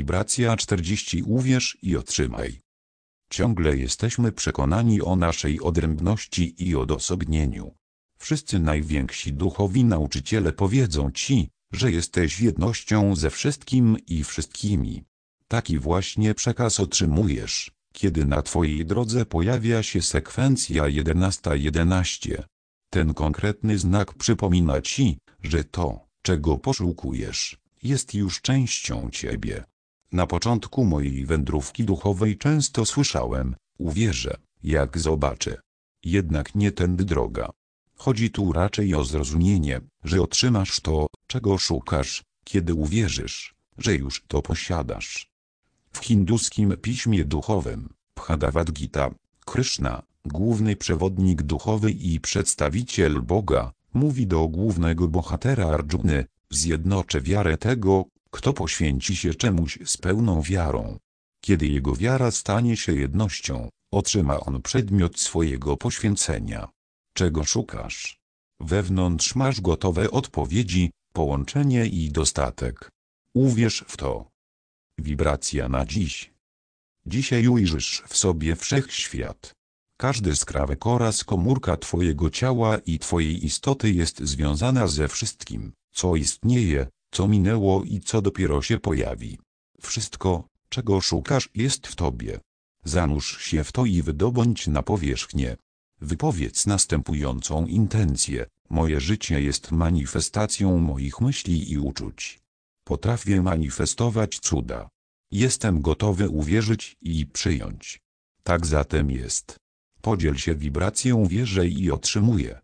Wibracja 40 Uwierz i otrzymaj. Ciągle jesteśmy przekonani o naszej odrębności i odosobnieniu. Wszyscy najwięksi duchowi nauczyciele powiedzą ci, że jesteś jednością ze wszystkim i wszystkimi. Taki właśnie przekaz otrzymujesz, kiedy na twojej drodze pojawia się sekwencja 11.11. Ten konkretny znak przypomina ci, że to, czego poszukujesz, jest już częścią ciebie. Na początku mojej wędrówki duchowej często słyszałem, uwierzę, jak zobaczę. Jednak nie tędy droga. Chodzi tu raczej o zrozumienie, że otrzymasz to, czego szukasz, kiedy uwierzysz, że już to posiadasz. W hinduskim piśmie duchowym, Bhagavad Gita, Krishna, główny przewodnik duchowy i przedstawiciel Boga, mówi do głównego bohatera Arjuny, zjednoczę wiarę tego, kto poświęci się czemuś z pełną wiarą. Kiedy jego wiara stanie się jednością, otrzyma on przedmiot swojego poświęcenia. Czego szukasz? Wewnątrz masz gotowe odpowiedzi, połączenie i dostatek. Uwierz w to. Wibracja na dziś. Dzisiaj ujrzysz w sobie wszechświat. Każdy skrawek oraz komórka Twojego ciała i Twojej istoty jest związana ze wszystkim, co istnieje, co minęło i co dopiero się pojawi. Wszystko, czego szukasz jest w Tobie. Zanurz się w to i wydobądź na powierzchnię. Wypowiedz następującą intencję. Moje życie jest manifestacją moich myśli i uczuć. Potrafię manifestować cuda. Jestem gotowy uwierzyć i przyjąć. Tak zatem jest. Podziel się wibracją wierzę i otrzymuję.